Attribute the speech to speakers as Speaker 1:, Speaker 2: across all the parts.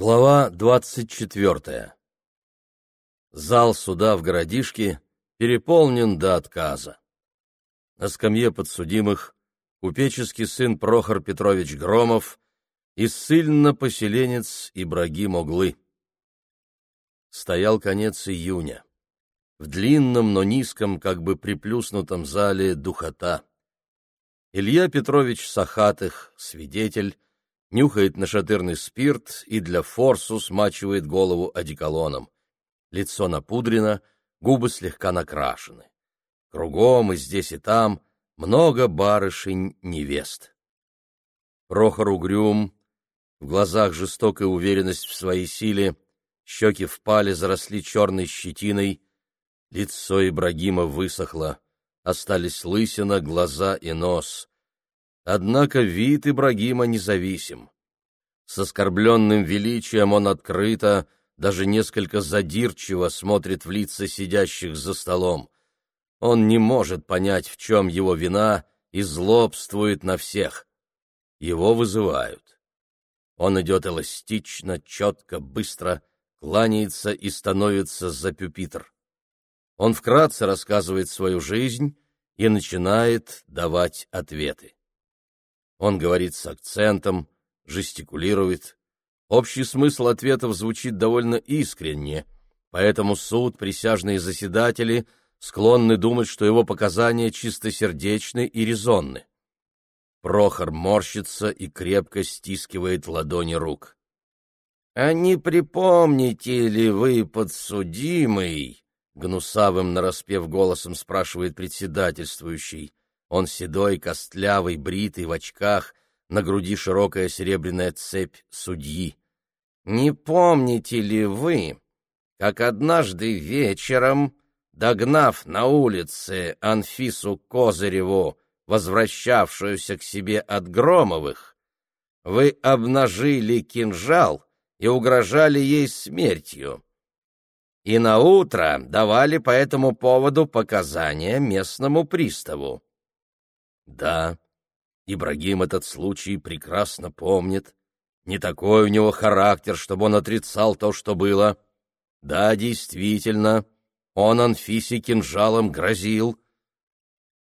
Speaker 1: Глава двадцать четвертая. Зал суда в городишке переполнен до отказа. На скамье подсудимых купеческий сын Прохор Петрович Громов и ссыльно-поселенец Ибрагим Оглы. Стоял конец июня. В длинном, но низком, как бы приплюснутом зале духота. Илья Петрович Сахатых, свидетель, нюхает нашатырный спирт и для форсу смачивает голову одеколоном. Лицо напудрено, губы слегка накрашены. Кругом и здесь и там много барышень-невест. Прохор угрюм, в глазах жестокая уверенность в своей силе, щеки впали, заросли черной щетиной, лицо Ибрагима высохло, остались лысина, глаза и нос. Однако вид Ибрагима независим. С оскорбленным величием он открыто, даже несколько задирчиво смотрит в лица сидящих за столом. Он не может понять, в чем его вина, и злобствует на всех. Его вызывают. Он идет эластично, четко, быстро, кланяется и становится за пюпитр. Он вкратце рассказывает свою жизнь и начинает давать ответы. Он говорит с акцентом, жестикулирует. Общий смысл ответов звучит довольно искренне, поэтому суд, присяжные заседатели склонны думать, что его показания чистосердечны и резонны. Прохор морщится и крепко стискивает ладони рук. — А не припомните ли вы, подсудимый? — гнусавым нараспев голосом спрашивает председательствующий. Он седой, костлявый, бритый, в очках, на груди широкая серебряная цепь судьи. «Не помните ли вы, как однажды вечером, догнав на улице Анфису Козыреву, возвращавшуюся к себе от Громовых, вы обнажили кинжал и угрожали ей смертью?» и на утро давали по этому поводу показания местному приставу. Да, Ибрагим этот случай прекрасно помнит. Не такой у него характер, чтобы он отрицал то, что было. Да, действительно, он Анфисе кинжалом грозил.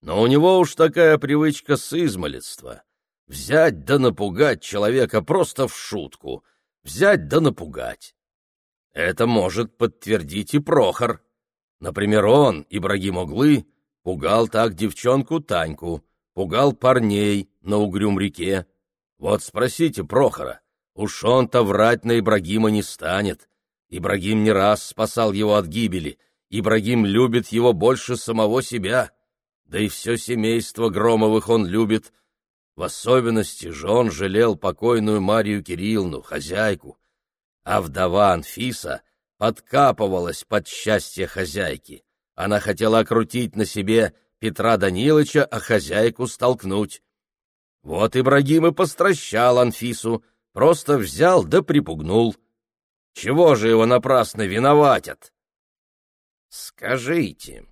Speaker 1: Но у него уж такая привычка с измолетства. Взять да напугать человека просто в шутку. Взять да напугать. Это может подтвердить и Прохор. Например, он, Ибрагим Оглы, пугал так девчонку Таньку — пугал парней на Угрюм-реке. Вот спросите Прохора, уж он-то врать на Ибрагима не станет. Ибрагим не раз спасал его от гибели, Ибрагим любит его больше самого себя, да и все семейство Громовых он любит. В особенности же он жалел покойную Марию Кирилловну, хозяйку, а вдова Анфиса подкапывалась под счастье хозяйки. Она хотела окрутить на себе Петра Даниловича, а хозяйку столкнуть. Вот Ибрагим и постращал Анфису, просто взял да припугнул. Чего же его напрасно виноватят? — Скажите,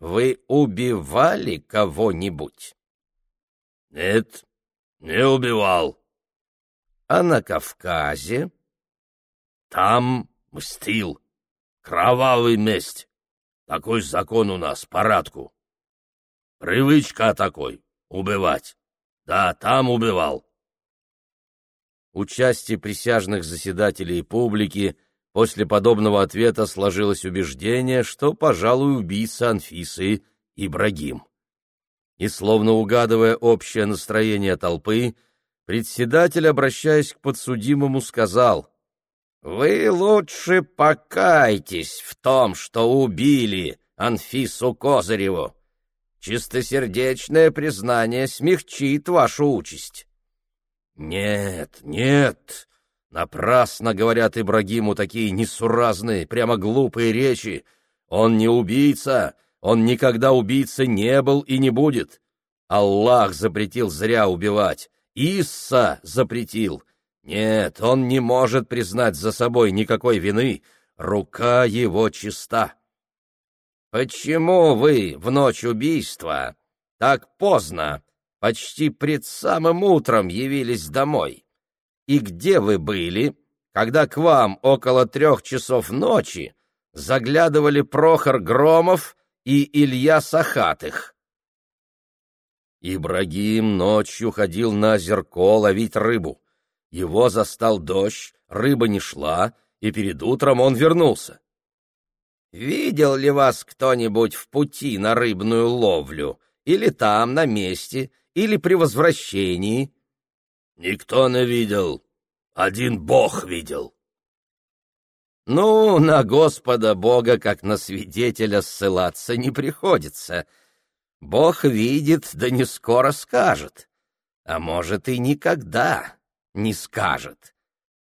Speaker 1: вы убивали кого-нибудь? — Нет, не убивал. — А на Кавказе? — Там мстил. Кровавый месть. Такой закон у нас, порядку. Привычка такой — убивать. Да, там убивал. Участие присяжных заседателей и публики после подобного ответа сложилось убеждение, что, пожалуй, убийца Анфисы — Ибрагим. И, словно угадывая общее настроение толпы, председатель, обращаясь к подсудимому, сказал — «Вы лучше покайтесь в том, что убили Анфису Козыреву. Чистосердечное признание смягчит вашу участь. Нет, нет, напрасно говорят Ибрагиму такие несуразные, прямо глупые речи. Он не убийца, он никогда убийца не был и не будет. Аллах запретил зря убивать, Исса запретил. Нет, он не может признать за собой никакой вины, рука его чиста. «Почему вы в ночь убийства так поздно, почти пред самым утром явились домой? И где вы были, когда к вам около трех часов ночи заглядывали Прохор Громов и Илья Сахатых. Ибрагим ночью ходил на зерко ловить рыбу. Его застал дождь, рыба не шла, и перед утром он вернулся. «Видел ли вас кто-нибудь в пути на рыбную ловлю? Или там, на месте, или при возвращении?» «Никто не видел. Один Бог видел». «Ну, на Господа Бога, как на свидетеля, ссылаться не приходится. Бог видит, да не скоро скажет. А может, и никогда не скажет».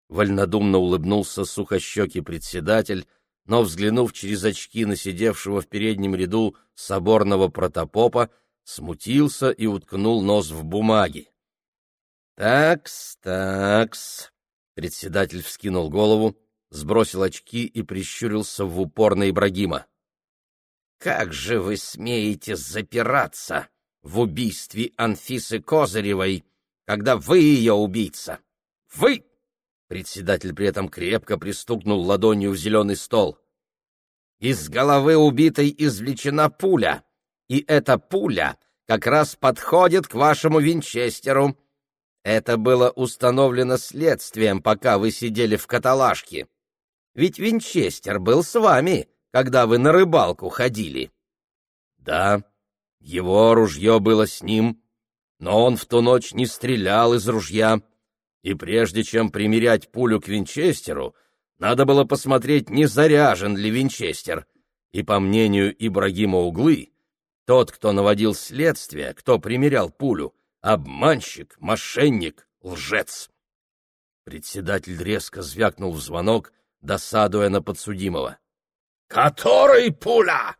Speaker 1: Вольнодумно улыбнулся сухощекий председатель, но, взглянув через очки на сидевшего в переднем ряду соборного протопопа, смутился и уткнул нос в бумаги. «Такс, такс», — председатель вскинул голову, сбросил очки и прищурился в упор на Ибрагима. «Как же вы смеете запираться в убийстве Анфисы Козыревой, когда вы ее убийца? Вы!» Председатель при этом крепко пристукнул ладонью в зеленый стол. «Из головы убитой извлечена пуля, и эта пуля как раз подходит к вашему винчестеру. Это было установлено следствием, пока вы сидели в каталажке. Ведь винчестер был с вами, когда вы на рыбалку ходили». «Да, его ружье было с ним, но он в ту ночь не стрелял из ружья» и прежде чем примерять пулю к винчестеру, надо было посмотреть, не заряжен ли винчестер. И, по мнению Ибрагима Углы, тот, кто наводил следствие, кто примерял пулю, обманщик, мошенник, лжец. Председатель резко звякнул в звонок, досадуя на подсудимого. — Который пуля?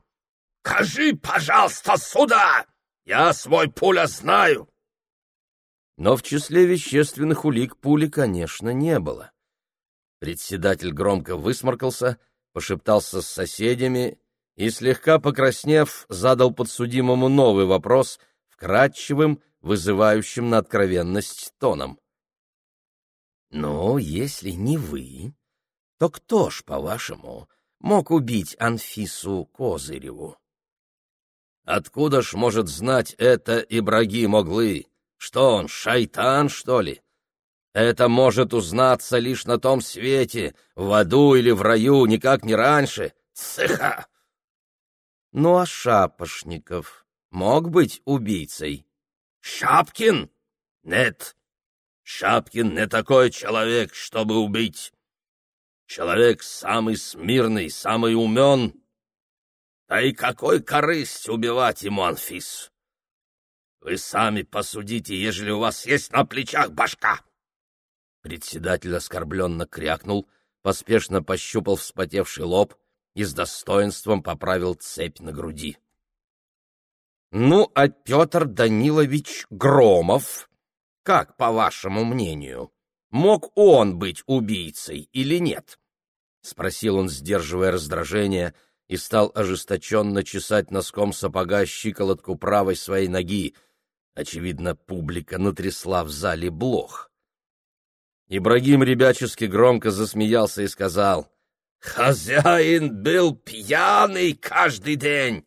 Speaker 1: Кажи, пожалуйста, сюда! Я свой пуля знаю! Но в числе вещественных улик пули, конечно, не было. Председатель громко высморкался, пошептался с соседями и, слегка покраснев, задал подсудимому новый вопрос вкрадчивым, вызывающим на откровенность тоном. «Ну, если не вы, то кто ж, по-вашему, мог убить Анфису Козыреву?» «Откуда ж может знать это Ибрагим Оглы?» Что он, шайтан, что ли? Это может узнаться лишь на том свете, в аду или в раю, никак не раньше. Цеха! Ну а Шапошников мог быть убийцей? Шапкин? Нет. Шапкин не такой человек, чтобы убить. Человек самый смирный, самый умен. Да и какой корысть убивать ему, Анфис? Вы сами посудите, ежели у вас есть на плечах башка!» Председатель оскорбленно крякнул, поспешно пощупал вспотевший лоб и с достоинством поправил цепь на груди. «Ну, а Петр Данилович Громов, как, по вашему мнению, мог он быть убийцей или нет?» — спросил он, сдерживая раздражение, и стал ожесточенно чесать носком сапога щиколотку правой своей ноги, Очевидно, публика натрясла в зале блох. Ибрагим ребячески громко засмеялся и сказал, «Хозяин был пьяный каждый день.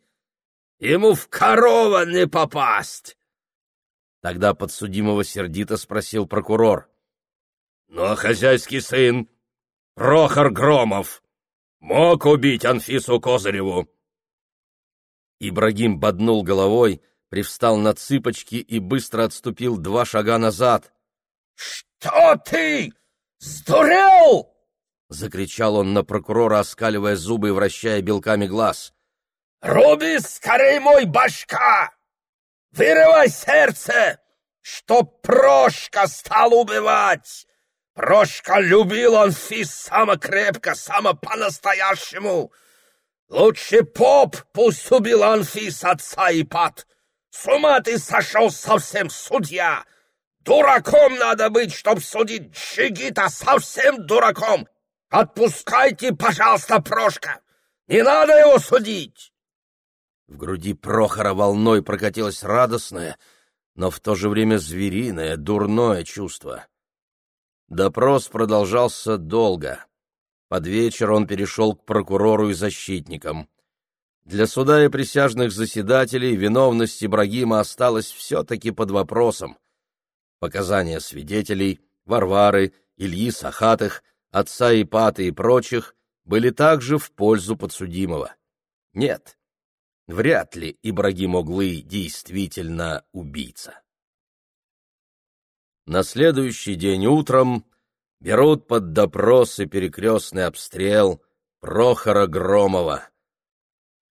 Speaker 1: Ему в корова не попасть!» Тогда подсудимого сердито спросил прокурор. «Ну, а хозяйский сын, Прохор Громов, мог убить Анфису Козыреву?» Ибрагим боднул головой, привстал на цыпочки и быстро отступил два шага назад. «Что ты? Сдурел?» — закричал он на прокурора, оскаливая зубы и вращая белками глаз. «Руби скорей мой башка! Вырывай сердце, чтоб Прошка стал убивать! Прошка любил он фис само крепко, само по-настоящему! Лучше поп пусть убил Анфис отца и пат!» С ума ты сошел совсем, судья! Дураком надо быть, чтоб судить Джигита, совсем дураком! Отпускайте, пожалуйста, Прошка! Не надо его судить!» В груди Прохора волной прокатилось радостное, но в то же время звериное, дурное чувство. Допрос продолжался долго. Под вечер он перешел к прокурору и защитникам. Для суда и присяжных заседателей виновность Ибрагима осталась все-таки под вопросом. Показания свидетелей, Варвары, Ильи Сахатых, отца Ипаты и прочих были также в пользу подсудимого. Нет, вряд ли Ибрагим Оглы действительно убийца. На следующий день утром берут под допрос и перекрестный обстрел Прохора Громова.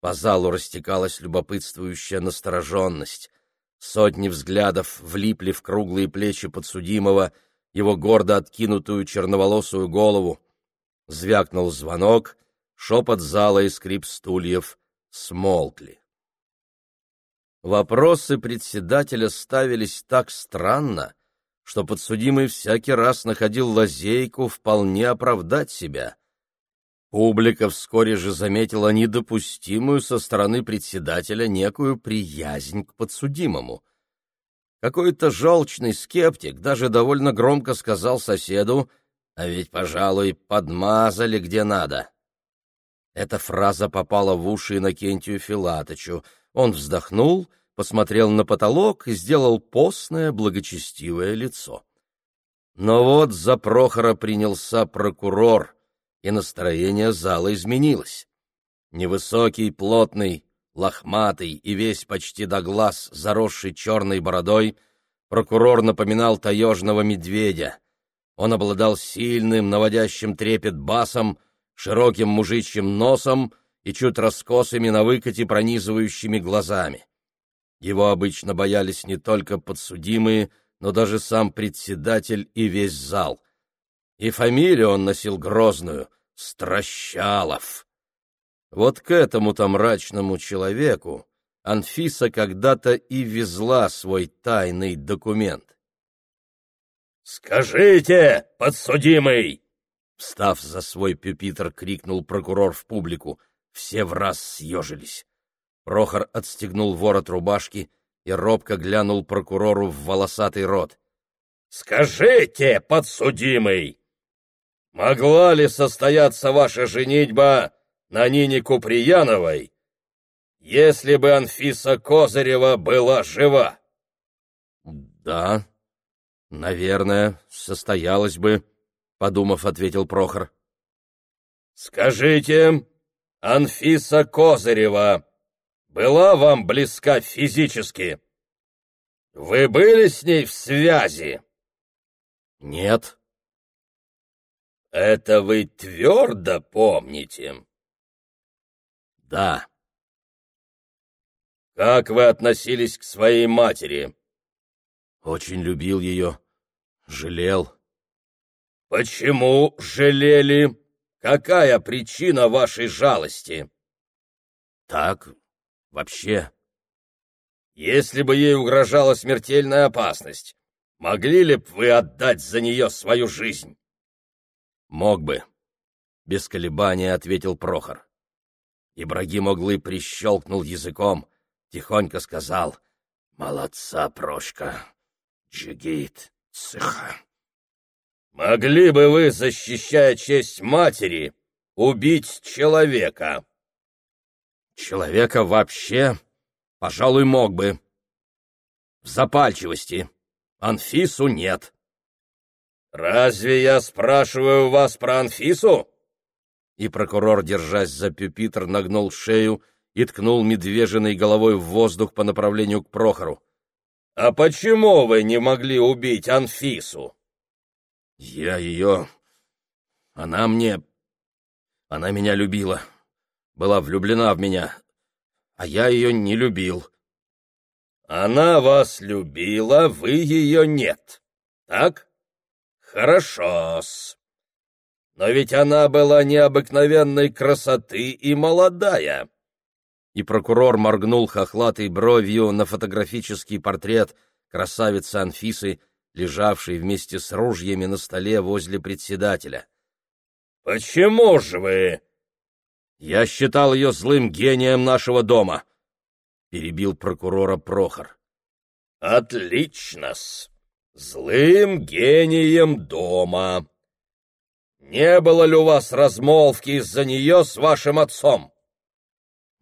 Speaker 1: По залу растекалась любопытствующая настороженность. Сотни взглядов влипли в круглые плечи подсудимого, его гордо откинутую черноволосую голову. Звякнул звонок, шепот зала и скрип стульев смолкли. Вопросы председателя ставились так странно, что подсудимый всякий раз находил лазейку вполне оправдать себя. Публика вскоре же заметила недопустимую со стороны председателя некую приязнь к подсудимому. Какой-то желчный скептик даже довольно громко сказал соседу, а ведь, пожалуй, подмазали где надо. Эта фраза попала в уши Иннокентию Филатычу. Он вздохнул — посмотрел на потолок и сделал постное благочестивое лицо. Но вот за Прохора принялся прокурор, и настроение зала изменилось. Невысокий, плотный, лохматый и весь почти до глаз, заросший черной бородой, прокурор напоминал таежного медведя. Он обладал сильным, наводящим трепет басом, широким мужичьим носом и чуть раскосыми на выкате пронизывающими глазами. Его обычно боялись не только подсудимые, но даже сам председатель и весь зал. И фамилию он носил грозную — Стращалов. Вот к этому-то мрачному человеку Анфиса когда-то и везла свой тайный документ. «Скажите, подсудимый!» Встав за свой пюпитр, крикнул прокурор в публику. Все в раз съежились. Прохор отстегнул ворот рубашки и робко глянул прокурору в волосатый рот. — Скажите, подсудимый, могла ли состояться ваша женитьба на Нине Куприяновой, если бы Анфиса Козырева была жива? — Да, наверное, состоялась бы, — подумав, ответил Прохор. — Скажите, Анфиса Козырева была вам близка физически? Вы были с ней в связи? Нет. Это вы твердо помните? Да. Как вы относились к своей матери? Очень любил ее, жалел. Почему жалели? Какая причина вашей жалости? Так, Вообще. Если бы ей угрожала смертельная опасность, могли ли б вы отдать за нее свою жизнь? Мог бы. Без колебания ответил Прохор. Ибрагим Оглы прищелкнул языком, тихонько сказал «Молодца, Прошка! Джигит, цеха!» «Могли бы вы, защищая честь матери, убить человека?» Человека вообще, пожалуй, мог бы. В запальчивости. Анфису нет. «Разве я спрашиваю вас про Анфису?» И прокурор, держась за пюпитр, нагнул шею и ткнул медвежиной головой в воздух по направлению к Прохору. «А почему вы не могли убить Анфису?» «Я ее... Она мне... Она меня любила была влюблена в меня, а я ее не любил. Она вас любила, вы ее нет, так? Хорошо-с. Но ведь она была необыкновенной красоты и молодая. И прокурор моргнул хохлатой бровью на фотографический портрет красавицы Анфисы, лежавшей вместе с ружьями на столе возле председателя. «Почему же вы я считал ее злым гением нашего дома, — перебил прокурора Прохор. — Отлично-с! Злым гением дома. Не было ли у вас размолвки из-за нее с вашим отцом?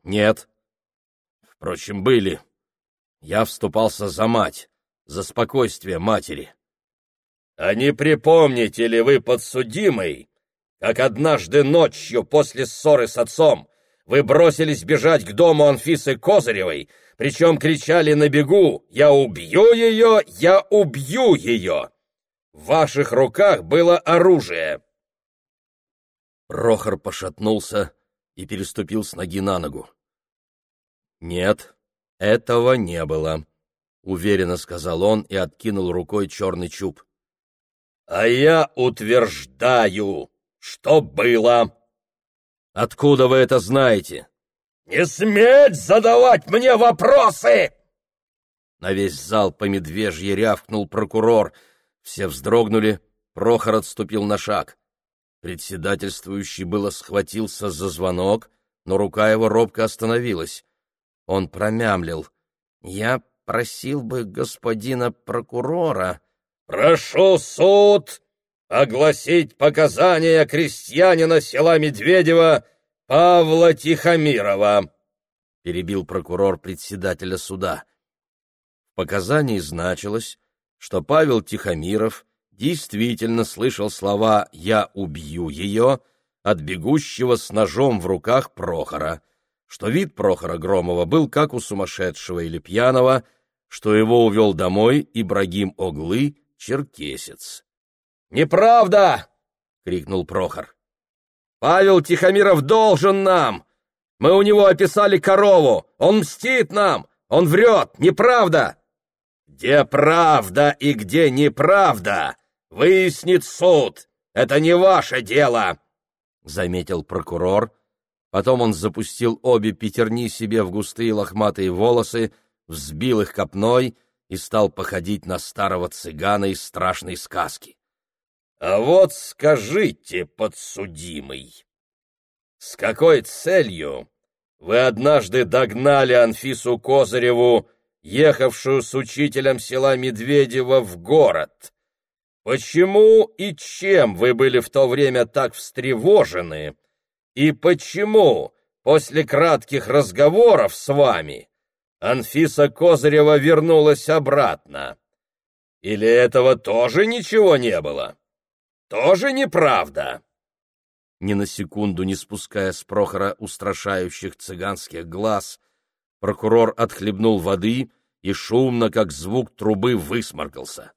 Speaker 1: Нет. Впрочем, были. Я вступался за мать, за спокойствие матери. А не припомните ли вы, подсудимый, как однажды ночью после ссоры с отцом вы бросились бежать к дому Анфисы Козыревой, причем кричали на бегу «Я убью ее! Я убью ее!» В ваших руках было оружие. Прохор пошатнулся и переступил с ноги на ногу. «Нет, этого не было», — уверенно сказал он и откинул рукой черный чуб. «А я утверждаю, что было!» «Откуда вы это знаете?» «Не сметь задавать мне вопросы!» На весь зал по медвежье рявкнул прокурор. Все вздрогнули, Прохор отступил на шаг. Председательствующий было схватился за звонок, но рука его робко остановилась. Он промямлил. «Я просил бы господина прокурора...» «Прошу суд огласить показания крестьянина села Медведева Павла Тихомирова», — перебил прокурор председателя суда. В показании значилось, что Павел Тихомиров действительно слышал слова «я убью ее» от бегущего с ножом в руках Прохора, что вид Прохора Громова был как у сумасшедшего или пьяного, что его увел домой Ибрагим Оглы, черкесец. «Неправда!» — крикнул Прохор. «Павел Тихомиров должен нам! Мы у него описали корову! Он мстит нам! Он врет! Неправда!» «Где правда и где неправда? Выяснит суд! Это не ваше дело!» — заметил прокурор. Потом он запустил обе пятерни себе в густые лохматые волосы, взбил их копной и стал походить на старого цыгана из страшной сказки. А вот скажите, подсудимый, с какой целью вы однажды догнали Анфису Козыреву, ехавшую с учителем села Медведева в город? Почему и чем вы были в то время так встревожены? И почему после кратких разговоров с вами Анфиса Козырева вернулась обратно? Или этого тоже ничего не было? Тоже неправда!» Ни на секунду не спуская с Прохора устрашающих цыганских глаз, прокурор отхлебнул воды и шумно, как звук трубы, высморкался.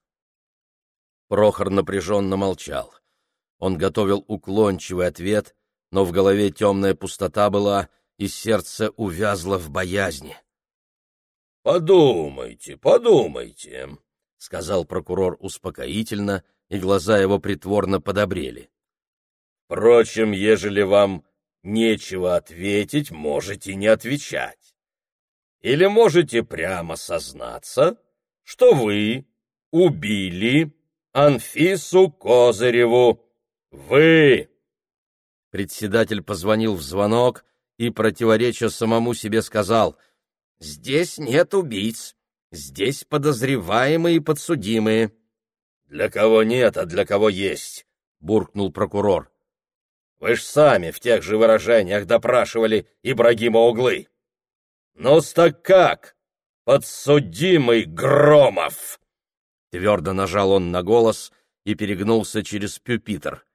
Speaker 1: Прохор напряженно молчал. Он готовил уклончивый ответ, но в голове темная пустота была, и сердце увязло в боязни. «Подумайте, подумайте», — сказал прокурор успокоительно, — и глаза его притворно подобрели. «Впрочем, ежели вам нечего ответить, можете не отвечать. Или можете прямо сознаться, что вы убили Анфису Козыреву. Вы!» Председатель позвонил в звонок и, противореча самому себе, сказал, «Здесь нет убийц, здесь подозреваемые и подсудимые». «Для кого нет, а для кого есть», — буркнул прокурор. «Вы ж сами в тех же выражениях допрашивали Ибрагима Углы». «Ну-с так как, подсудимый Громов?» Твердо нажал он на голос и перегнулся через пюпитр.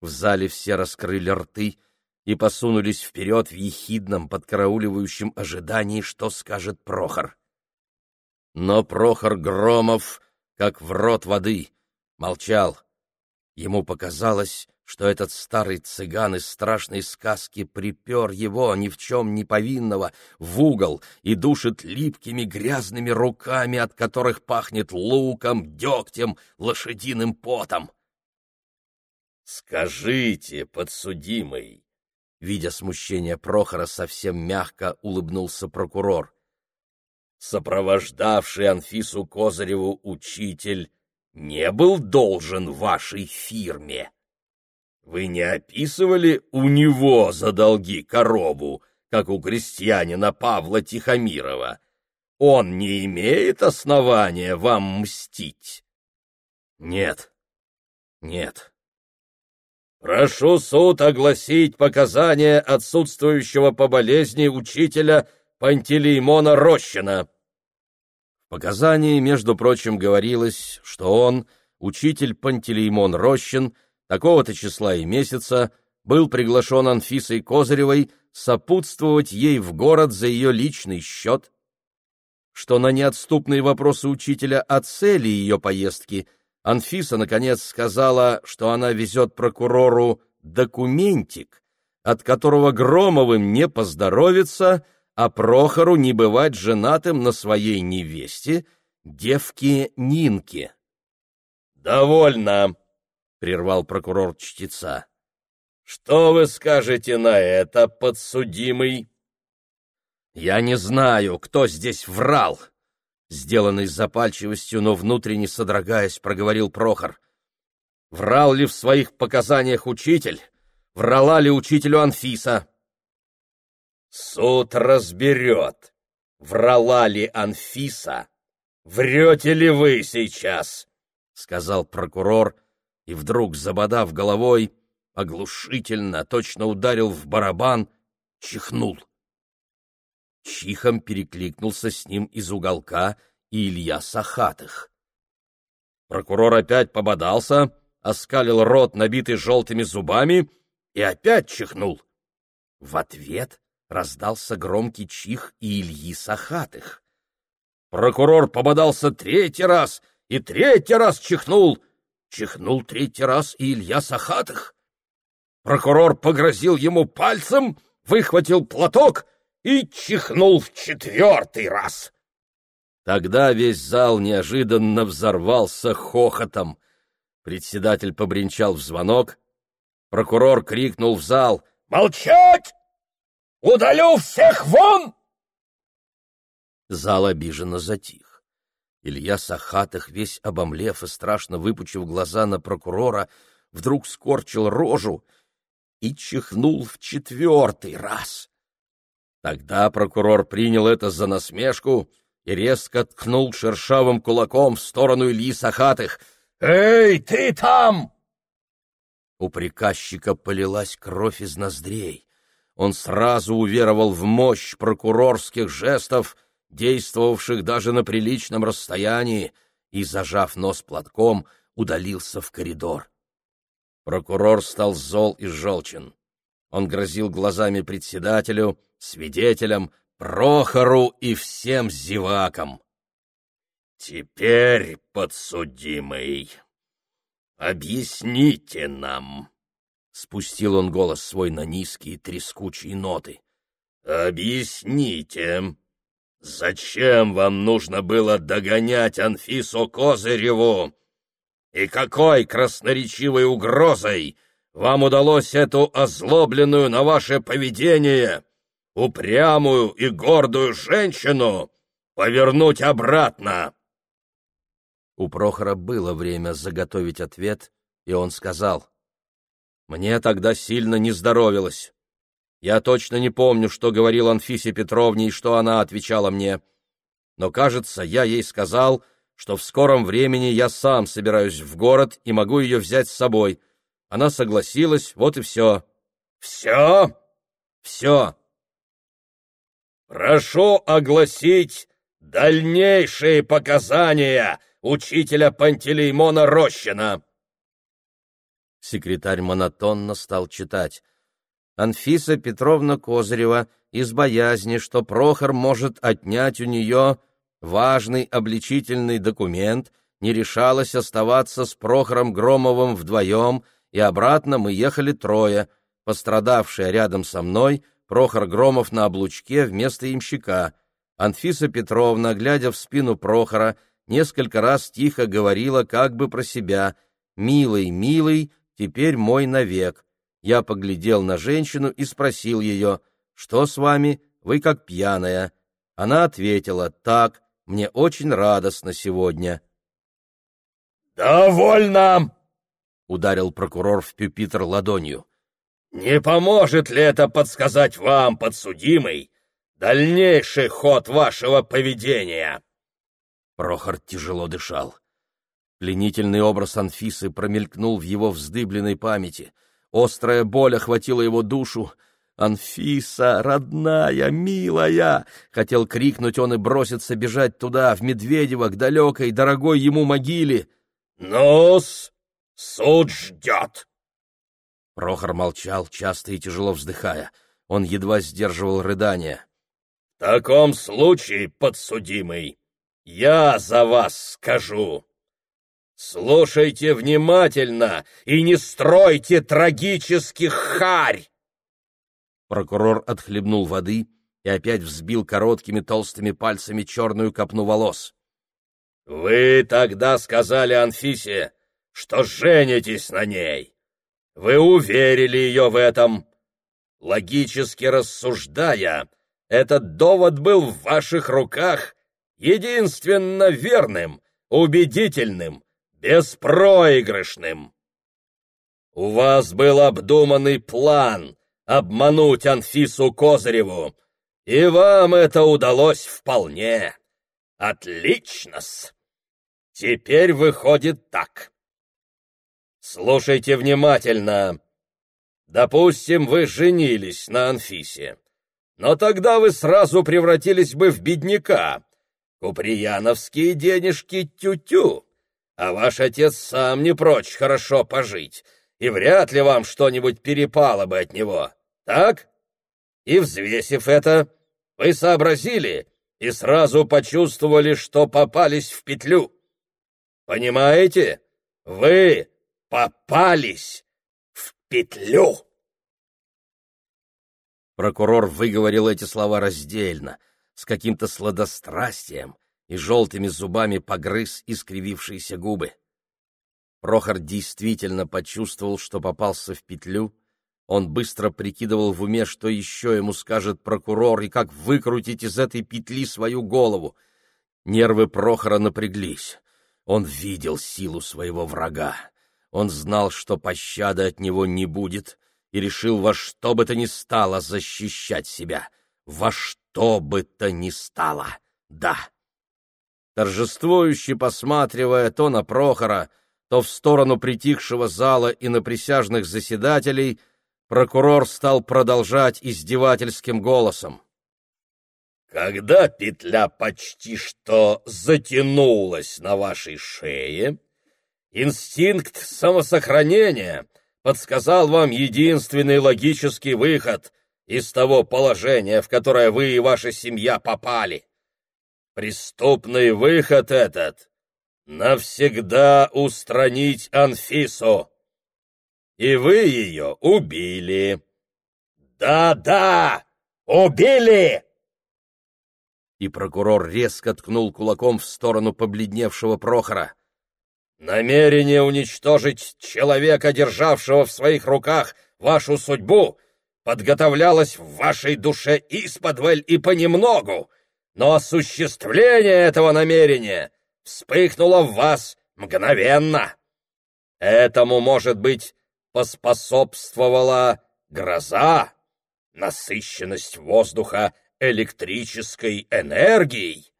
Speaker 1: В зале все раскрыли рты и посунулись вперед в ехидном, подкарауливающем ожидании, что скажет Прохор. Но Прохор Громов как в рот воды, молчал. Ему показалось, что этот старый цыган из страшной сказки припер его, ни в чем не повинного, в угол и душит липкими грязными руками, от которых пахнет луком, дегтем, лошадиным потом. «Скажите, подсудимый!» Видя смущение Прохора, совсем мягко улыбнулся прокурор сопровождавший Анфису Козыреву учитель, не был должен вашей фирме. Вы не описывали у него за долги корову, как у крестьянина Павла Тихомирова? Он не имеет основания вам мстить. Нет, нет.
Speaker 2: Прошу суд огласить показания отсутствующего по болезни учителя Пантелеймона Рощина.
Speaker 1: В показании, между прочим, говорилось, что он, учитель Пантелеймон Рощин, такого-то числа и месяца, был приглашен Анфисой Козыревой сопутствовать ей в город за ее личный счет, что на неотступные вопросы учителя о цели ее поездки Анфиса, наконец, сказала, что она везет прокурору документик, от которого Громовым не поздоровится, а Прохору не бывать женатым на своей невесте, девке Нинке.
Speaker 2: «Довольно!» — прервал прокурор чтеца. «Что вы скажете на это, подсудимый?»
Speaker 1: «Я не знаю, кто здесь врал!» Сделанный с запальчивостью, но внутренне содрогаясь, проговорил Прохор. «Врал ли в своих показаниях учитель? Врала ли учителю Анфиса?»
Speaker 2: «Суд разберет, врала ли Анфиса, врете ли вы сейчас?» — сказал прокурор, и вдруг, забодав головой, оглушительно, точно ударил в барабан, чихнул.
Speaker 1: Чихом перекликнулся с ним из уголка Илья Сахатых. Прокурор опять пободался, оскалил рот, набитый желтыми зубами, и опять чихнул. В ответ раздался громкий чих и Ильи Сахатых. Прокурор пободался третий раз и третий раз чихнул. Чихнул третий раз и Илья Сахатых. Прокурор погрозил ему пальцем, выхватил платок и чихнул в четвертый раз. Тогда весь зал неожиданно взорвался хохотом. Председатель побренчал в звонок. Прокурор крикнул в зал «Молчать! Удалю всех вон!» Зал обиженно затих. Илья Сахатых, весь обомлев и страшно выпучив глаза на прокурора, вдруг скорчил рожу и чихнул в четвертый раз. Тогда прокурор принял это за насмешку и резко ткнул шершавым кулаком в сторону Ильи Сахатых. «Эй, ты там!» У приказчика полилась кровь из ноздрей. Он сразу уверовал в мощь прокурорских жестов, действовавших даже на приличном расстоянии, и, зажав нос платком, удалился в коридор. Прокурор стал зол и желчен. Он грозил глазами председателю, свидетелям, Прохору и всем зевакам. «Теперь, подсудимый, объясните нам!» Спустил он голос свой на низкие трескучие ноты. «Объясните, зачем вам нужно было догонять Анфису Козыреву? И какой красноречивой угрозой вам удалось эту озлобленную на ваше поведение, упрямую и гордую женщину повернуть обратно?» У Прохора было время заготовить ответ, и он сказал, «Мне тогда сильно не здоровилось. Я точно не помню, что говорил Анфисе Петровне и что она отвечала мне. Но, кажется, я ей сказал, что в скором времени я сам собираюсь в город и могу ее взять с собой. Она согласилась, вот и все. Все? Все. Прошу огласить дальнейшие показания учителя Пантелеймона Рощина. Секретарь монотонно стал читать. Анфиса Петровна Козырева из боязни, что Прохор может отнять у нее важный обличительный документ, не решалась оставаться с Прохором Громовым вдвоем, и обратно мы ехали трое, пострадавшая рядом со мной, Прохор Громов на облучке вместо имщика. Анфиса Петровна, глядя в спину Прохора, несколько раз тихо говорила как бы про себя «Милый, милый, теперь мой навек». Я поглядел на женщину и спросил ее «Что с вами? Вы как пьяная». Она ответила «Так, мне очень радостно сегодня». «Довольно!» — ударил прокурор в пюпитр ладонью. «Не поможет ли это подсказать вам, подсудимый, дальнейший ход вашего поведения?» Прохор тяжело дышал. Пленительный образ Анфисы промелькнул в его вздыбленной памяти. Острая боль охватила его душу. «Анфиса, родная, милая!» Хотел крикнуть он и броситься бежать туда, в Медведево, к далекой, дорогой ему могиле.
Speaker 2: «Ну-с, суд ждет!»
Speaker 1: Прохор молчал, часто и тяжело вздыхая. Он едва сдерживал рыдания.
Speaker 2: «В таком случае, подсудимый, я за вас скажу!» Слушайте внимательно и не стройте трагических харь!
Speaker 1: Прокурор отхлебнул воды и опять взбил короткими толстыми пальцами черную копну волос.
Speaker 2: «Вы тогда сказали Анфисе, что женитесь на ней. Вы уверили ее в этом. Логически рассуждая, этот довод был в ваших руках единственно верным, убедительным, беспроигрышным. У вас был обдуманный план обмануть Анфису Козыреву, и вам это удалось вполне. Отлично-с! Теперь выходит так. Слушайте внимательно. Допустим, вы женились на Анфисе, но тогда вы сразу превратились бы в бедняка. Куприяновские денежки тю-тю а ваш отец сам не прочь хорошо пожить, и вряд ли вам что-нибудь перепало бы от него, так? И, взвесив это, вы сообразили и сразу почувствовали, что попались в петлю. Понимаете? Вы попались в петлю!»
Speaker 1: Прокурор выговорил эти слова раздельно, с каким-то сладострастием, и желтыми зубами погрыз искривившиеся губы. Прохор действительно почувствовал, что попался в петлю. Он быстро прикидывал в уме, что еще ему скажет прокурор и как выкрутить из этой петли свою голову. Нервы Прохора напряглись. Он видел силу своего врага. Он знал, что пощады от него не будет, и решил во что бы то ни стало защищать себя. Во что бы то ни стало. Да торжествующе посматривая то на Прохора, то в сторону притихшего зала и на присяжных заседателей, прокурор стал продолжать издевательским голосом.
Speaker 2: «Когда петля почти что затянулась на вашей шее, инстинкт самосохранения подсказал вам единственный логический выход из того положения, в которое вы и ваша семья попали. Преступный выход этот — навсегда устранить Анфису. И вы ее убили. Да-да, убили!
Speaker 1: И прокурор резко ткнул кулаком в сторону побледневшего Прохора.
Speaker 2: Намерение уничтожить человека, державшего в своих руках вашу судьбу, подготовлялось в вашей душе исподволь и понемногу, но осуществление этого намерения вспыхнуло в вас мгновенно. Этому, может быть, поспособствовала гроза, насыщенность воздуха электрической энергией.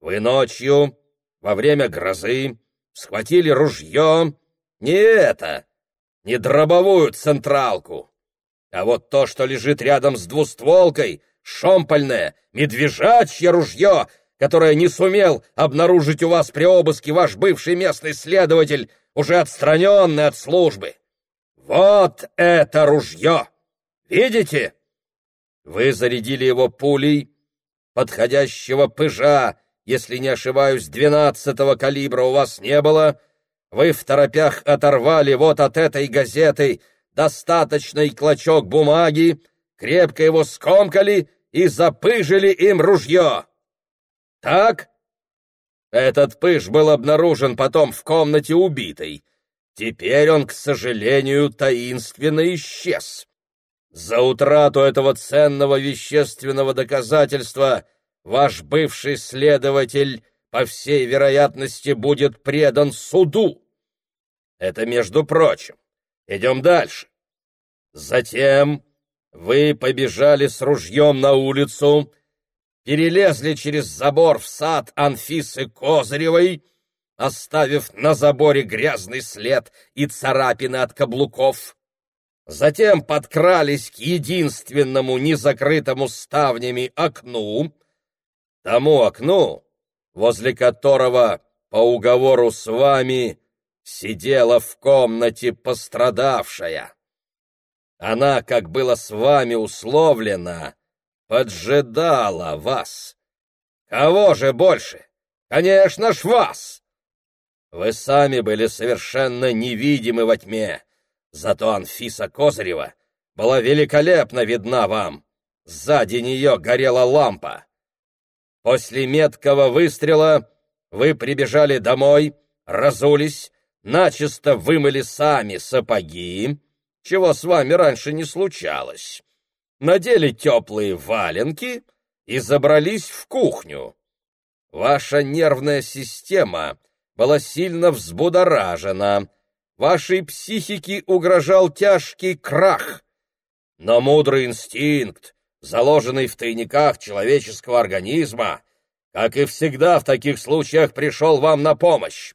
Speaker 2: Вы ночью, во время грозы, схватили ружье, не это, не дробовую централку, а вот то, что лежит рядом с двустволкой, шомпольное, медвежачье ружье, которое не сумел обнаружить у вас при обыске ваш бывший местный следователь, уже отстраненный от службы. Вот это ружье! Видите? Вы зарядили его пулей подходящего пыжа, если не ошибаюсь, двенадцатого калибра у вас не было. Вы в торопях оторвали вот от этой газеты достаточный клочок бумаги, крепко его скомкали и запыжили им ружье. Так? Этот пыш был обнаружен потом в комнате убитой. Теперь он, к сожалению, таинственно исчез. За утрату этого ценного вещественного доказательства ваш бывший следователь, по всей вероятности, будет предан суду. Это между прочим. Идем дальше. Затем вы побежали с ружьем на улицу, перелезли через забор в сад Анфисы Козыревой, оставив на заборе грязный след и царапины от каблуков. Затем подкрались к единственному незакрытому ставнями окну, тому окну, возле которого по уговору с вами сидела в комнате пострадавшая. Она, как было с вами условлено, поджидала вас. Кого же больше? Конечно ж, вас! Вы сами были совершенно невидимы во тьме, зато Анфиса Козырева была великолепно видна вам. Сзади нее горела лампа. После меткого выстрела вы прибежали домой, разулись, начисто вымыли сами сапоги, чего с вами раньше не случалось, надели теплые валенки и забрались в кухню. Ваша нервная система была сильно взбудоражена, вашей психике угрожал тяжкий крах. Но мудрый инстинкт, заложенный в тайниках человеческого организма, как и всегда в таких случаях, пришел вам на помощь.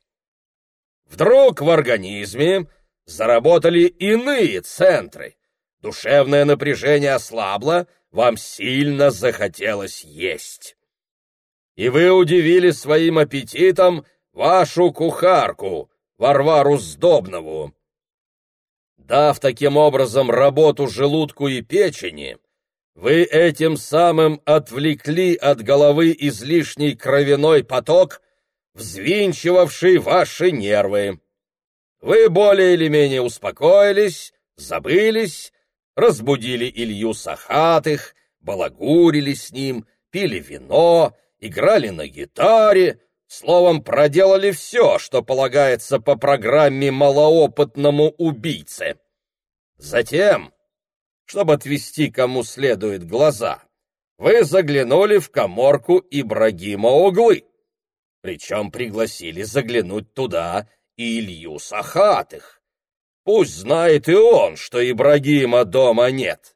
Speaker 2: Вдруг в организме заработали иные центры. Душевное напряжение ослабло, вам сильно захотелось есть. И вы удивили своим аппетитом вашу кухарку, Варвару Сдобнову. Дав таким образом работу желудку и печени, вы этим самым отвлекли от головы излишний кровяной поток, взвинчивавший ваши нервы. Вы более или менее успокоились, забылись, разбудили Илью Сахатых, балагурили с ним, пили вино, играли на гитаре, словом, проделали все, что полагается по программе малоопытному убийце. Затем, чтобы отвести кому следует глаза, вы заглянули в коморку Ибрагима Углы, причем пригласили заглянуть туда Илью Сахатых. Пусть знает и он, что Ибрагима дома нет.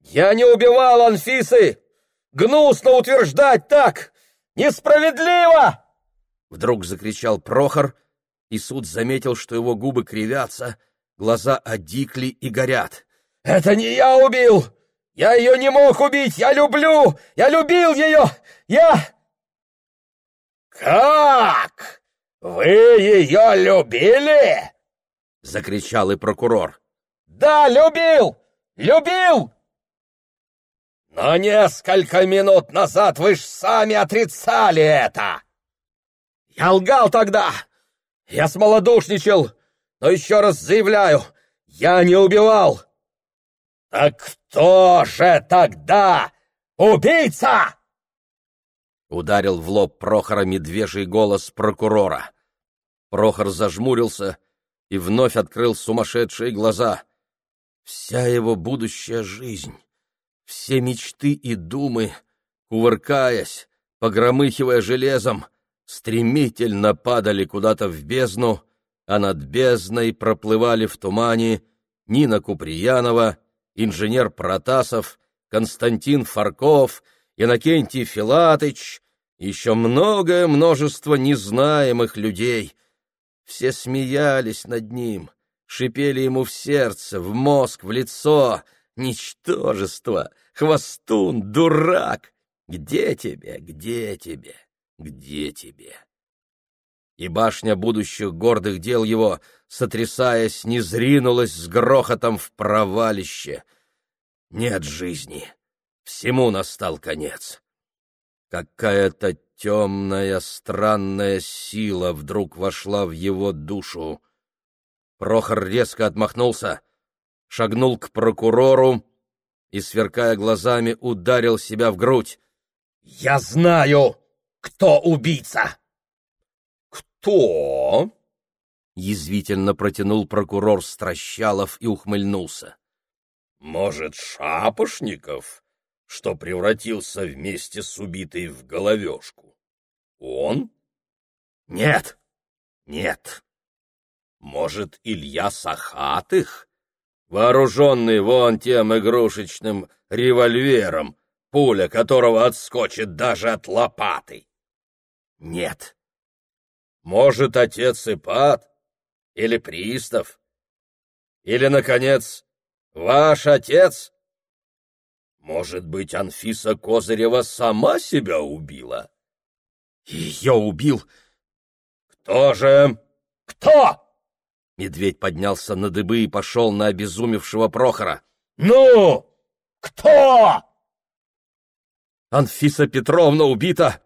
Speaker 2: «Я не убивал Анфисы! Гнусно утверждать так! Несправедливо!» Вдруг закричал Прохор, и суд заметил, что его губы кривятся, глаза одикли и горят. «Это не я убил! Я ее не мог убить! Я люблю! Я любил ее! Я...» «Как?» «Вы ее любили?» — закричал и прокурор. «Да, любил! Любил!» «Но несколько минут назад вы ж сами отрицали это!» «Я лгал тогда! Я смолодушничал, но еще раз заявляю, я не убивал!» «Так кто же тогда убийца?» Ударил в лоб Прохора медвежий голос прокурора. Прохор зажмурился и вновь открыл сумасшедшие глаза. Вся его будущая жизнь, все мечты и думы, кувыркаясь, погромыхивая железом, стремительно падали куда-то в бездну, а над бездной проплывали в тумане Нина Куприянова, инженер Протасов, Константин Фарков, Иннокентий Филатыч, еще многое множество незнаемых людей — все смеялись над ним, шипели ему в сердце, в мозг, в лицо. Ничтожество, хвостун, дурак! Где тебе, где тебе, где тебе? И башня будущих гордых дел его, сотрясаясь, не зринулась с грохотом в провалище. Нет жизни, всему настал конец. Какая-то темная, странная сила вдруг вошла в его душу. Прохор резко отмахнулся, шагнул к прокурору и, сверкая глазами, ударил себя в грудь. «Я знаю, кто убийца!» «Кто?» — язвительно протянул прокурор Стращалов и ухмыльнулся. «Может, Шапошников?» Что превратился вместе с убитой в головешку? Он? Нет, нет. Может, Илья Сахатых, вооруженный вон тем игрушечным револьвером, пуля которого отскочит даже от лопаты? Нет. Может, отец Ипат? Или пристав? Или, наконец, ваш отец? Может быть, Анфиса Козырева сама себя убила?
Speaker 1: Ее убил...
Speaker 2: Кто же? Кто?
Speaker 1: Медведь поднялся на дыбы и пошел на обезумевшего Прохора.
Speaker 2: Ну, кто?
Speaker 1: Анфиса Петровна убита!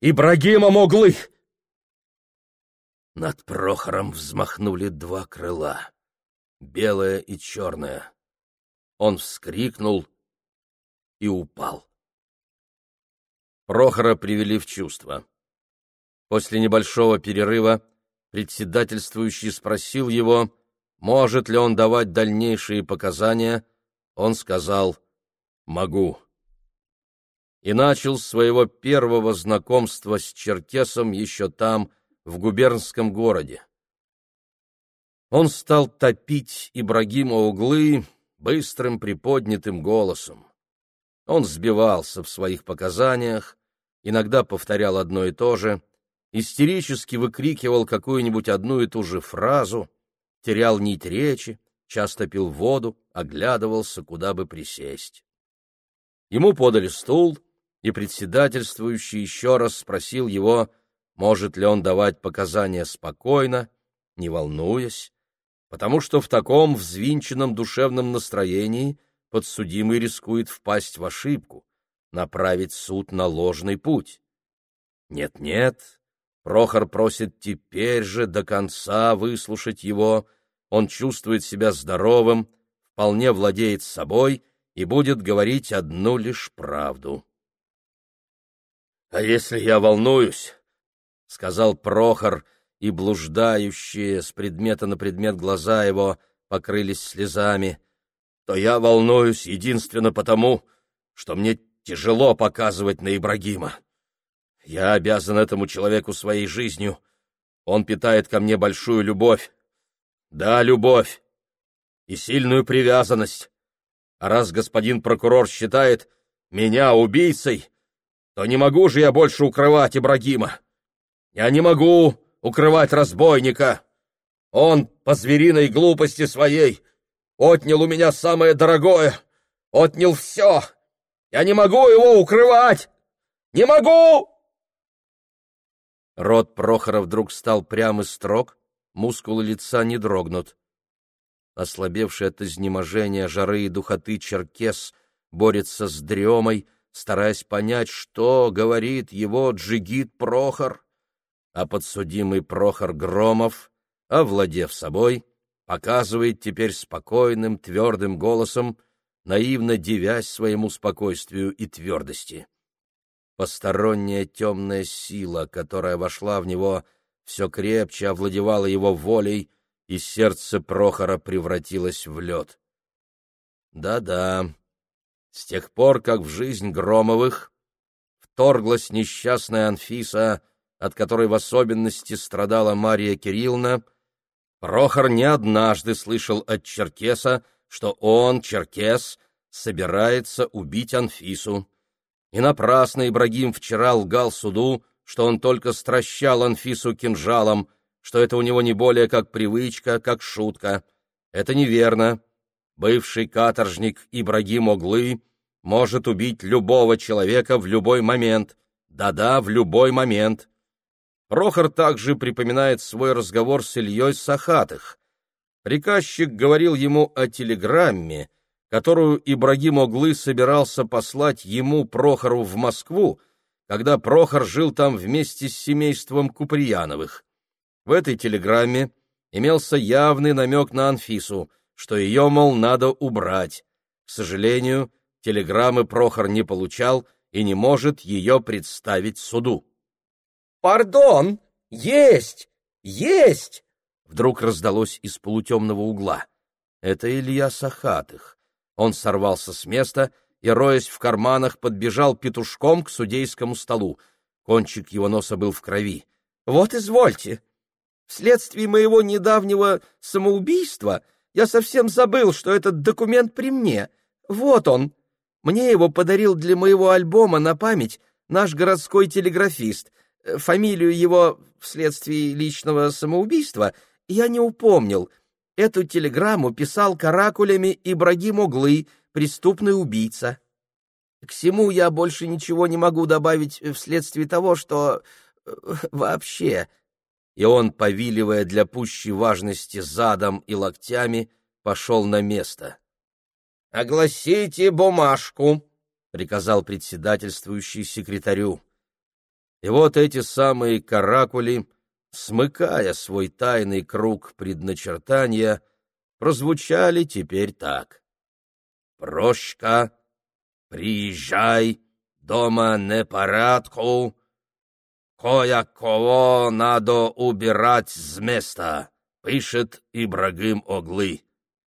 Speaker 1: Ибрагима Моглы! Над Прохором взмахнули два крыла, белое и черное. Он вскрикнул и упал. Прохора привели в чувство. После небольшого перерыва председательствующий спросил его, может ли он давать дальнейшие показания. Он сказал «могу» и начал своего первого знакомства с черкесом еще там, в губернском городе. Он стал топить Ибрагима углы быстрым приподнятым голосом. Он сбивался в своих показаниях, иногда повторял одно и то же, истерически выкрикивал какую-нибудь одну и ту же фразу, терял нить речи, часто пил воду, оглядывался, куда бы присесть. Ему подали стул, и председательствующий еще раз спросил его, может ли он давать показания спокойно, не волнуясь, потому что в таком взвинченном душевном настроении подсудимый рискует впасть в ошибку, направить суд на ложный путь. Нет-нет, Прохор просит теперь же до конца выслушать его, он чувствует себя здоровым, вполне владеет собой и будет говорить одну лишь правду. А если я волнуюсь, — сказал Прохор, и блуждающие с предмета на предмет глаза его покрылись слезами, — то я волнуюсь единственно потому, что мне тяжело показывать на Ибрагима. Я обязан этому человеку своей жизнью. Он питает ко мне большую любовь. Да, любовь. И сильную привязанность. А раз господин прокурор считает меня убийцей, то не могу же я больше укрывать Ибрагима. Я не могу укрывать разбойника. Он по звериной глупости своей отнял у меня самое дорогое, отнял все. Я не могу его укрывать! Не могу!» Рот Прохора вдруг стал прям и строг, мускулы лица не дрогнут. Ослабевший от изнеможения, жары и духоты черкес борется с дремой, стараясь понять, что говорит его джигит Прохор. А подсудимый Прохор Громов, овладев собой, показывает теперь спокойным, твердым голосом, наивно дивясь своему спокойствию и твердости. Посторонняя темная сила, которая вошла в него, все крепче овладевала его волей, и сердце Прохора превратилось в лед. Да-да, с тех пор, как в жизнь Громовых вторглась несчастная Анфиса, от которой в особенности страдала Мария Кирилловна, Прохор не однажды слышал от Черкеса, что он, Черкес, собирается убить Анфису. И напрасно Ибрагим вчера лгал суду, что он только стращал Анфису кинжалом, что это у него не более как привычка, как шутка. Это неверно. Бывший каторжник Ибрагим Оглы может убить любого человека в любой момент. Да-да, в любой момент. Прохор также припоминает свой разговор с Ильей Сахатых. Приказчик говорил ему о телеграмме, которую Ибрагим Оглы собирался послать ему, Прохору, в Москву, когда Прохор жил там вместе с семейством Куприяновых. В этой телеграмме имелся явный намек на Анфису, что ее, мол, надо убрать. К сожалению, телеграммы Прохор не получал и не может ее представить суду.
Speaker 2: «Пардон! Есть! Есть!»
Speaker 1: Вдруг раздалось из полутемного угла. Это Илья Сахатых. Он сорвался с места и, роясь в карманах, подбежал петушком к судейскому столу. Кончик его носа был в крови. — Вот извольте. Вследствие моего недавнего самоубийства я совсем забыл, что этот документ при мне. Вот он. Мне его подарил для моего альбома на память наш городской телеграфист.
Speaker 2: Фамилию его вследствие личного самоубийства я не упомнил. Эту телеграмму писал каракулями Ибрагим Оглы, преступный убийца. К всему я больше ничего не могу добавить вследствие того, что... Э, вообще...» И он, повиливая для пущей важности задом и локтями, пошел на место. «Огласите бумажку», — приказал председательствующий секретарю. И вот эти самые каракули, смыкая свой тайный круг предначертания, прозвучали теперь так. «Прошка, приезжай, дома не порядку, кое-кого надо убирать с места», — пишет Ибрагим Оглы.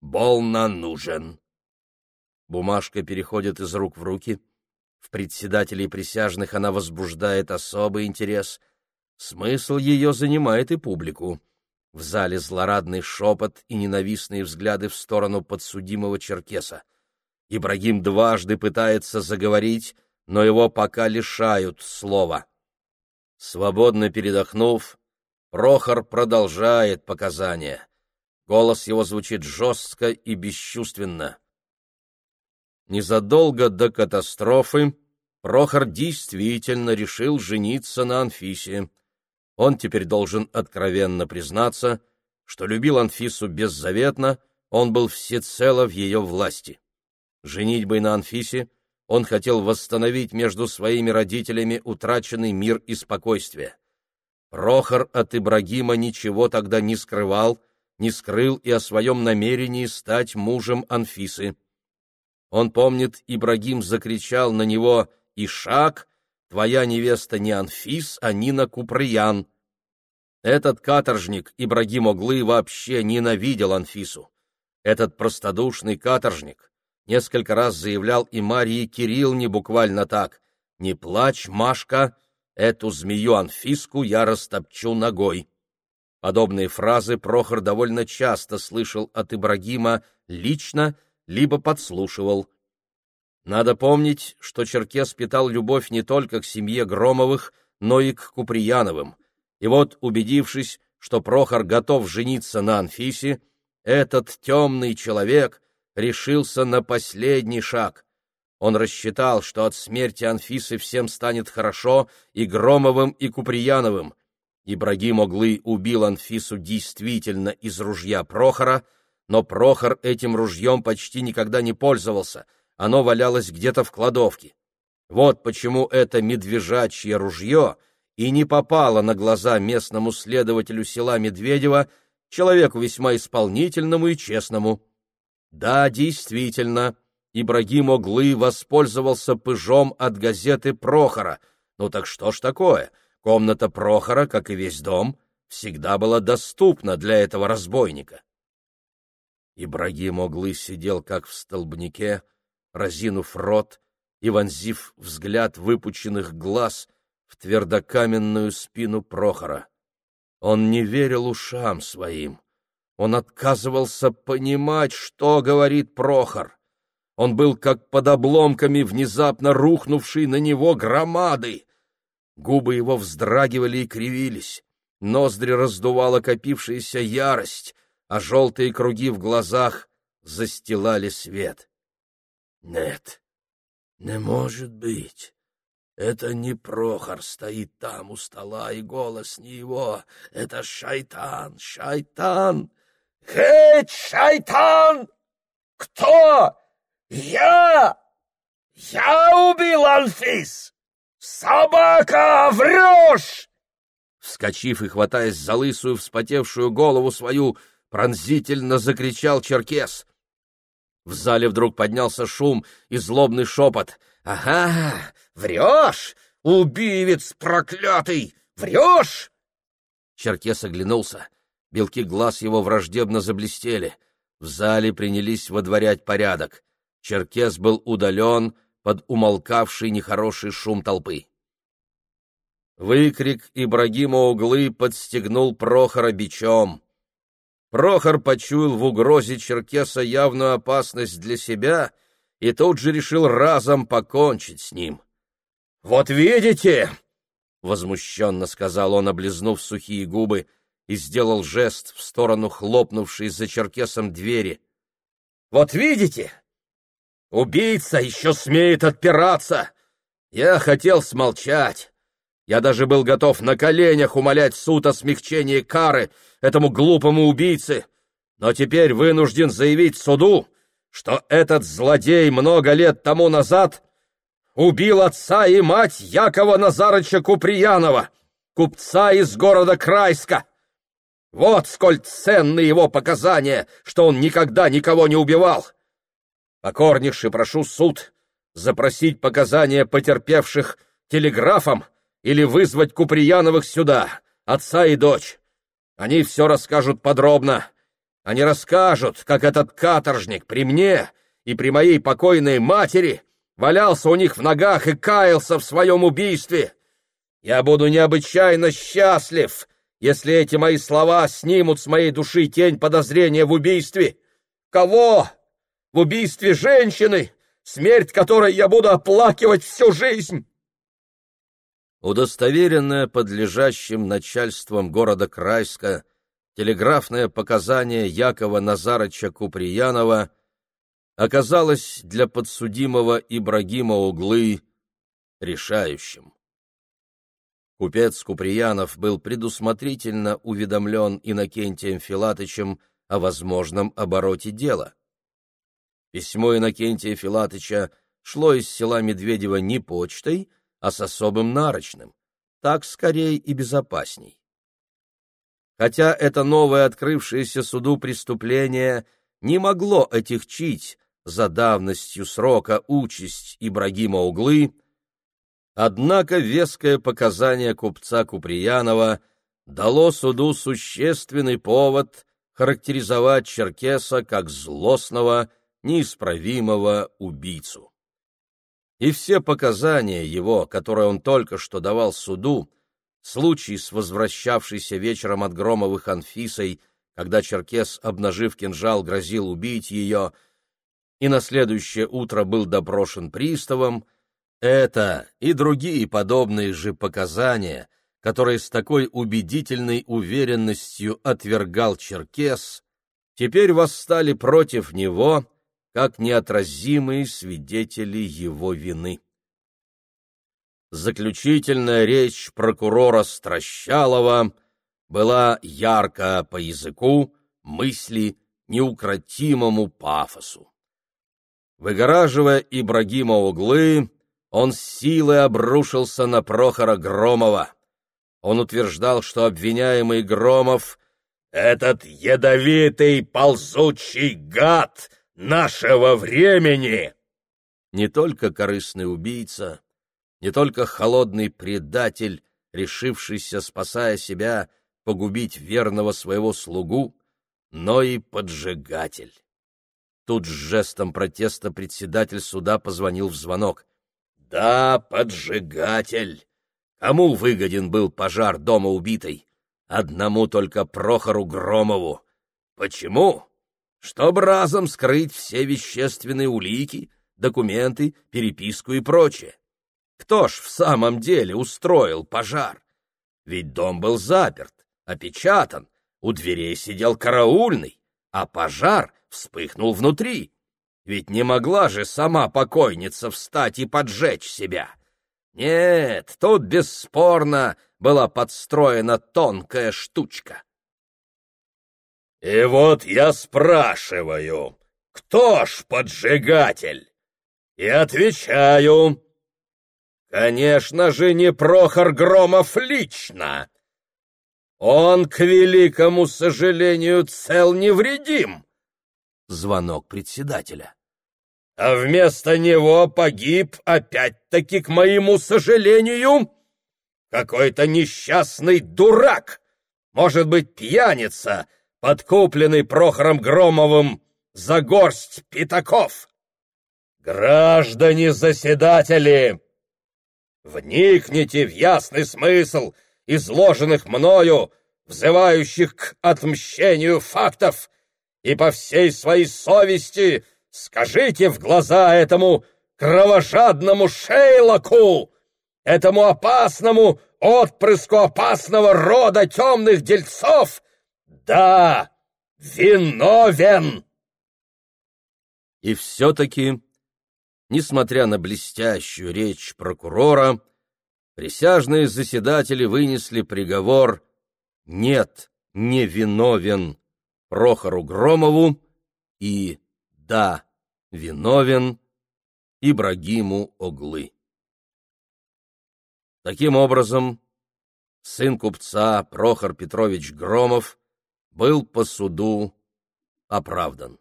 Speaker 2: «Болно нужен». Бумажка переходит из рук в руки. Председателей присяжных она возбуждает особый интерес. Смысл ее занимает и публику. В зале злорадный шепот и ненавистные взгляды в сторону подсудимого черкеса. Ибрагим дважды пытается заговорить, но его пока лишают слова. Свободно передохнув, Прохор продолжает показания. Голос его звучит жестко и бесчувственно. Незадолго до катастрофы Прохор действительно решил жениться на Анфисе. Он теперь должен откровенно признаться, что любил Анфису беззаветно, он был всецело в ее власти. Женитьбой на Анфисе он хотел восстановить между своими родителями утраченный мир и спокойствие. Прохор от Ибрагима ничего тогда не скрывал, не скрыл и о своем намерении стать мужем Анфисы. Он помнит, Ибрагим закричал на него «Ишак, твоя невеста не Анфис, а Нина Куприян». Этот каторжник Ибрагим Оглы вообще ненавидел Анфису. Этот простодушный каторжник несколько раз заявлял и Марии Кирилловне буквально так «Не плачь, Машка, эту змею Анфиску я растопчу ногой». Подобные фразы Прохор довольно часто слышал от Ибрагима лично либо подслушивал. Надо помнить, что Черкес питал любовь не только к семье Громовых, но и к Куприяновым. И вот, убедившись, что Прохор готов жениться на Анфисе, этот темный человек решился на последний шаг. Он рассчитал, что от смерти Анфисы всем станет хорошо и Громовым, и Куприяновым. Ибрагим Оглы убил Анфису действительно из ружья Прохора — но Прохор этим ружьем почти никогда не пользовался, оно валялось где-то в кладовке. Вот почему это медвежачье ружье и не попало на глаза местному следователю села Медведева, человеку весьма исполнительному и честному. Да, действительно, Ибрагим Оглы воспользовался пыжом от газеты Прохора. Ну так что ж такое? Комната Прохора, как и весь дом, всегда была доступна для этого разбойника. Ибрагим Оглы сидел как в столбнике, разинув рот и вонзив взгляд выпученных глаз в твердокаменную спину Прохора. Он не верил ушам своим. Он отказывался понимать, что говорит Прохор. Он был как под обломками внезапно рухнувшей на него громады. Губы его вздрагивали и кривились, ноздри раздувала копившаяся ярость, а желтые круги в глазах застилали свет. Нет, не может быть. Это не Прохор стоит там у стола, и голос не его. Это шайтан, шайтан. Хей, шайтан! Кто? Я! Я убил Анфис! Собака, врешь! Вскочив и хватаясь за лысую, вспотевшую голову свою, пронзительно закричал черкес. В зале вдруг поднялся шум и злобный шепот. «Ага, врешь, убивец проклятый, врешь!» Черкес оглянулся. Белки глаз его враждебно заблестели. В зале принялись водворять порядок. Черкес был удален под умолкавший нехороший шум толпы. Выкрик Ибрагима Углы подстегнул Прохора бичом. Прохор почуял в угрозе Черкеса явную опасность для себя и тут же решил разом покончить с ним. «Вот видите!»
Speaker 1: возмущенно сказал он, облизнув сухие губы, и сделал жест в сторону хлопнувшей за черкесом двери.
Speaker 2: «Вот видите? Убийца еще смеет отпираться! Я хотел смолчать. Я даже был готов на коленях умолять суд о смягчении кары этому глупому убийце, но теперь вынужден заявить суду, что этот злодей много лет тому назад убил отца и мать Якова Назарыча Куприянова, купца из города Крайска. Вот сколь ценны его показания, что он никогда никого не убивал. Покорнейше прошу суд запросить показания потерпевших телеграфом или вызвать Куприяновых сюда, отца и дочь. Они все расскажут подробно. Они расскажут, как этот каторжник при мне и при моей покойной матери — валялся у них в ногах и каялся в своем убийстве. Я буду необычайно счастлив, если эти мои слова снимут с моей души тень подозрения в убийстве. Кого? В убийстве женщины, смерть которой я буду оплакивать всю жизнь.
Speaker 1: Удостоверенное подлежащим начальством города Крайска телеграфное показание Якова Назарыча Куприянова — оказалось для подсудимого Ибрагима Углы решающим. Купец Куприянов был предусмотрительно уведомлен Иннокентием Филатычем о возможном обороте дела. Письмо Иннокентия Филатыча шло из села Медведева не почтой, а с особым нарочным. Так скорее и безопасней. Хотя это новое открывшееся суду преступление не могло отягчить за давностью срока участь Ибрагима Углы, однако веское показание купца Куприянова дало суду существенный повод характеризовать Черкеса как злостного, неисправимого убийцу. И все показания его, которые он только что давал суду, случай с возвращавшейся вечером от Громовых Анфисой, когда Черкес, обнажив кинжал, грозил убить ее — и на следующее утро был допрошен приставом, это и другие подобные же показания, которые с такой убедительной уверенностью отвергал Черкес, теперь восстали против него, как неотразимые свидетели его вины. Заключительная речь прокурора Стращалова была ярко по языку, мысли, неукротимому пафосу. Выгораживая Ибрагима углы, он с силой обрушился на Прохора Громова. Он утверждал, что обвиняемый Громов — этот ядовитый ползучий гад нашего времени! Не только корыстный убийца, не только холодный предатель, решившийся, спасая себя, погубить верного своего слугу, но и поджигатель. Тут с жестом протеста председатель суда позвонил в звонок. «Да, поджигатель! Кому выгоден был пожар дома убитой? Одному только Прохору Громову. Почему? Чтобы разом скрыть все вещественные улики, документы, переписку и прочее. Кто ж в самом деле устроил пожар? Ведь дом был заперт, опечатан, у дверей сидел караульный, а пожар вспыхнул внутри. Ведь не могла же сама покойница встать и поджечь себя. Нет, тут бесспорно была подстроена тонкая штучка. И вот я спрашиваю, кто ж поджигатель? И отвечаю, конечно же, не Прохор Громов лично. Он, к великому сожалению, цел невредим звонок председателя. А вместо него погиб, опять-таки, к моему сожалению, какой-то несчастный дурак, может быть, пьяница, подкупленный Прохором Громовым за горсть пятаков. Граждане заседатели, вникните в ясный смысл изложенных мною, взывающих к отмщению фактов, и по всей своей совести скажите в глаза этому кровожадному Шейлоку, этому опасному
Speaker 2: отпрыску опасного рода темных дельцов, да, виновен.
Speaker 1: И все-таки, несмотря на блестящую речь прокурора, присяжные заседатели вынесли приговор «нет, не виновен» Прохору Громову и «да, виновен» Ибрагиму Оглы. Таким образом, сын купца Прохор Петрович Громов был по суду оправдан.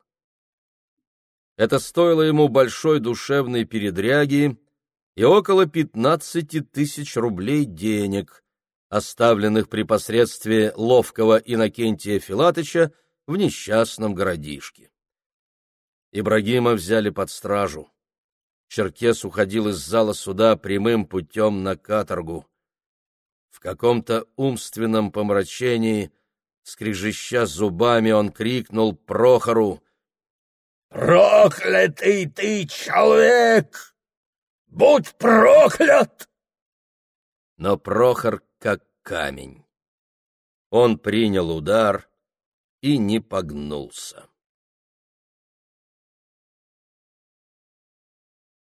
Speaker 1: Это стоило ему большой душевной передряги и около пятнадцати тысяч рублей денег, оставленных при посредстве ловкого Иннокентия Филатыча в несчастном городишке. Ибрагима взяли под стражу. Черкес уходил из зала суда прямым путем на каторгу. В каком-то умственном помрачении, скрежеща зубами, он крикнул Прохору
Speaker 2: «Проклятый ты человек! Будь проклят!»
Speaker 1: Но Прохор как камень. Он принял удар и не погнулся.